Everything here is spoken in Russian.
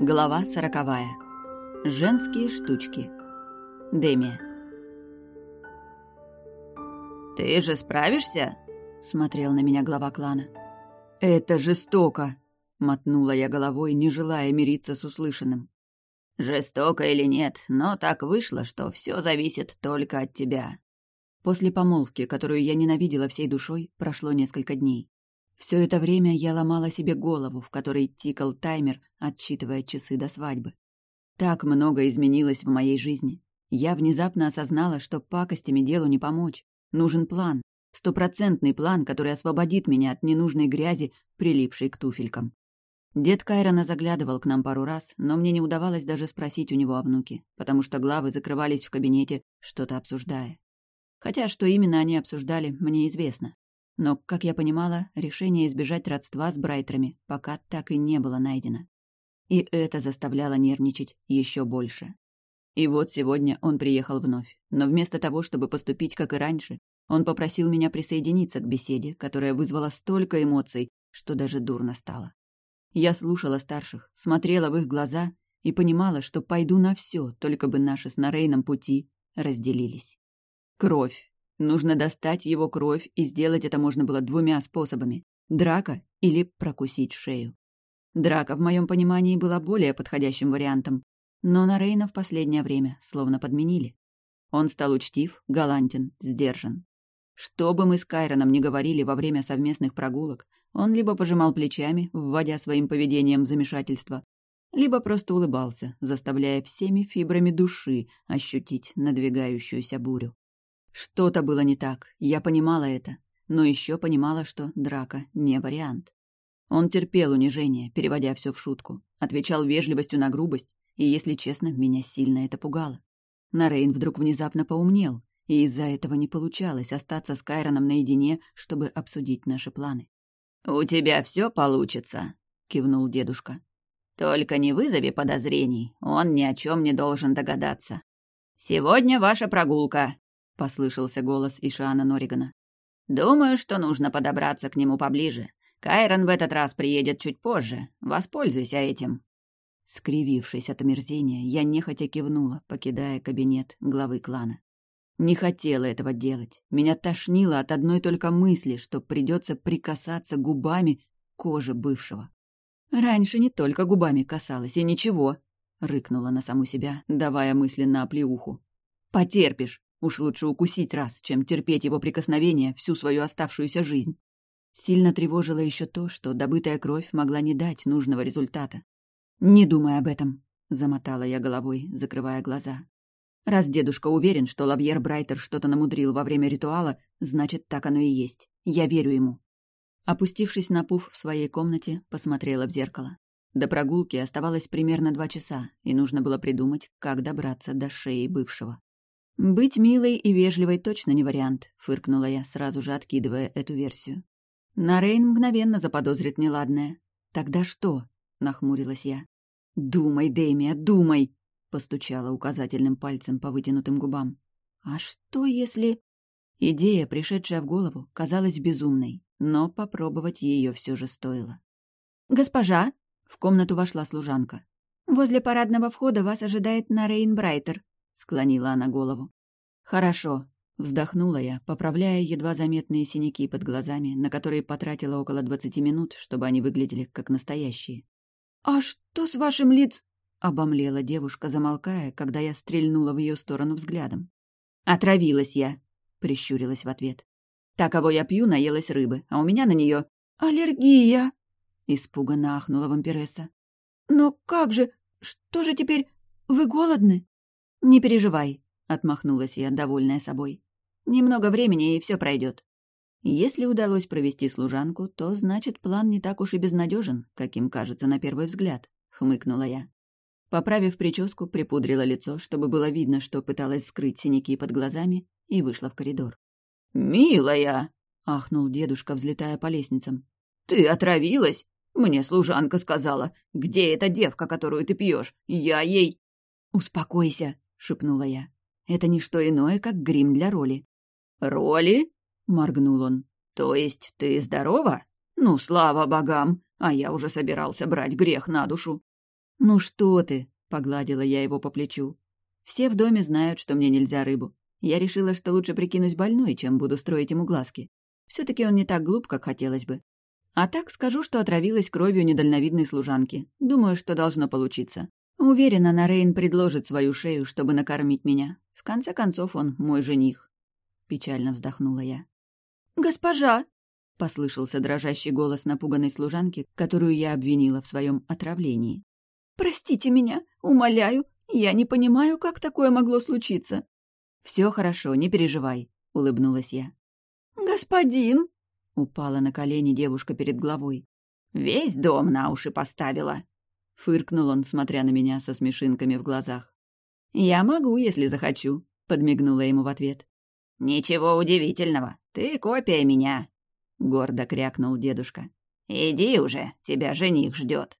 Глава сороковая. Женские штучки. Демия. «Ты же справишься?» — смотрел на меня глава клана. «Это жестоко!» — мотнула я головой, не желая мириться с услышанным. «Жестоко или нет, но так вышло, что все зависит только от тебя». После помолвки, которую я ненавидела всей душой, прошло несколько дней. Все это время я ломала себе голову, в которой тикал таймер, отсчитывая часы до свадьбы. Так много изменилось в моей жизни. Я внезапно осознала, что пакостями делу не помочь. Нужен план. Стопроцентный план, который освободит меня от ненужной грязи, прилипшей к туфелькам. Дед Кайрона заглядывал к нам пару раз, но мне не удавалось даже спросить у него о внуке, потому что главы закрывались в кабинете, что-то обсуждая. Хотя что именно они обсуждали, мне известно. Но, как я понимала, решение избежать родства с Брайтерами пока так и не было найдено. И это заставляло нервничать еще больше. И вот сегодня он приехал вновь, но вместо того, чтобы поступить как и раньше, он попросил меня присоединиться к беседе, которая вызвала столько эмоций, что даже дурно стало. Я слушала старших, смотрела в их глаза и понимала, что пойду на все, только бы наши с Нарейном пути разделились. Кровь, Нужно достать его кровь, и сделать это можно было двумя способами — драка или прокусить шею. Драка, в моем понимании, была более подходящим вариантом, но на Рейна в последнее время словно подменили. Он стал учтив, галантен, сдержан. Что бы мы с Кайроном ни говорили во время совместных прогулок, он либо пожимал плечами, вводя своим поведением замешательство, либо просто улыбался, заставляя всеми фибрами души ощутить надвигающуюся бурю. Что-то было не так, я понимала это, но еще понимала, что драка не вариант. Он терпел унижение, переводя все в шутку, отвечал вежливостью на грубость, и, если честно, меня сильно это пугало. Нарейн вдруг внезапно поумнел, и из-за этого не получалось остаться с Кайроном наедине, чтобы обсудить наши планы. «У тебя все получится», — кивнул дедушка. «Только не вызови подозрений, он ни о чем не должен догадаться. Сегодня ваша прогулка, послышался голос Ишана Норигана. «Думаю, что нужно подобраться к нему поближе. Кайрон в этот раз приедет чуть позже. Воспользуйся этим». Скривившись от омерзения, я нехотя кивнула, покидая кабинет главы клана. Не хотела этого делать. Меня тошнило от одной только мысли, что придется прикасаться губами к коже бывшего. Раньше не только губами касалась, и ничего, — рыкнула на саму себя, давая мысленно оплеуху. «Потерпишь!» Уж лучше укусить раз, чем терпеть его прикосновение всю свою оставшуюся жизнь. Сильно тревожило еще то, что добытая кровь могла не дать нужного результата. «Не думай об этом», — замотала я головой, закрывая глаза. «Раз дедушка уверен, что Лавьер Брайтер что-то намудрил во время ритуала, значит, так оно и есть. Я верю ему». Опустившись на пуф в своей комнате, посмотрела в зеркало. До прогулки оставалось примерно два часа, и нужно было придумать, как добраться до шеи бывшего. «Быть милой и вежливой точно не вариант», — фыркнула я, сразу же откидывая эту версию. Нарейн мгновенно заподозрит неладное. «Тогда что?» — нахмурилась я. «Думай, Дэмия, думай!» — постучала указательным пальцем по вытянутым губам. «А что, если...» Идея, пришедшая в голову, казалась безумной, но попробовать ее все же стоило. «Госпожа!» — в комнату вошла служанка. «Возле парадного входа вас ожидает Нарейн Брайтер склонила она голову. «Хорошо», — вздохнула я, поправляя едва заметные синяки под глазами, на которые потратила около двадцати минут, чтобы они выглядели как настоящие. «А что с вашим лиц...» — обомлела девушка, замолкая, когда я стрельнула в ее сторону взглядом. «Отравилась я», — прищурилась в ответ. «Та, кого я пью, наелась рыбы, а у меня на нее «Аллергия!» — испуганно ахнула вампиресса. «Но как же? Что же теперь? Вы голодны?» «Не переживай», — отмахнулась я, довольная собой. «Немного времени, и все пройдет. Если удалось провести служанку, то значит план не так уж и безнадежен, каким кажется на первый взгляд», — хмыкнула я. Поправив прическу, припудрила лицо, чтобы было видно, что пыталась скрыть синяки под глазами, и вышла в коридор. «Милая!» — ахнул дедушка, взлетая по лестницам. «Ты отравилась? Мне служанка сказала. Где эта девка, которую ты пьешь? Я ей...» «Успокойся!» Шепнула я. «Это не что иное, как грим для роли». «Роли?» — моргнул он. «То есть ты здорова? Ну, слава богам! а я уже собирался брать грех на душу». «Ну что ты?» — погладила я его по плечу. «Все в доме знают, что мне нельзя рыбу. Я решила, что лучше прикинусь больной, чем буду строить ему глазки. все таки он не так глуп, как хотелось бы. А так скажу, что отравилась кровью недальновидной служанки. Думаю, что должно получиться. Уверена, Нарейн предложит свою шею, чтобы накормить меня. В конце концов, он мой жених. Печально вздохнула я. «Госпожа!» — послышался дрожащий голос напуганной служанки, которую я обвинила в своем отравлении. «Простите меня, умоляю, я не понимаю, как такое могло случиться». Все хорошо, не переживай», — улыбнулась я. «Господин!» — упала на колени девушка перед главой. «Весь дом на уши поставила!» — фыркнул он, смотря на меня со смешинками в глазах. «Я могу, если захочу», — подмигнула ему в ответ. «Ничего удивительного, ты копия меня», — гордо крякнул дедушка. «Иди уже, тебя жених ждет.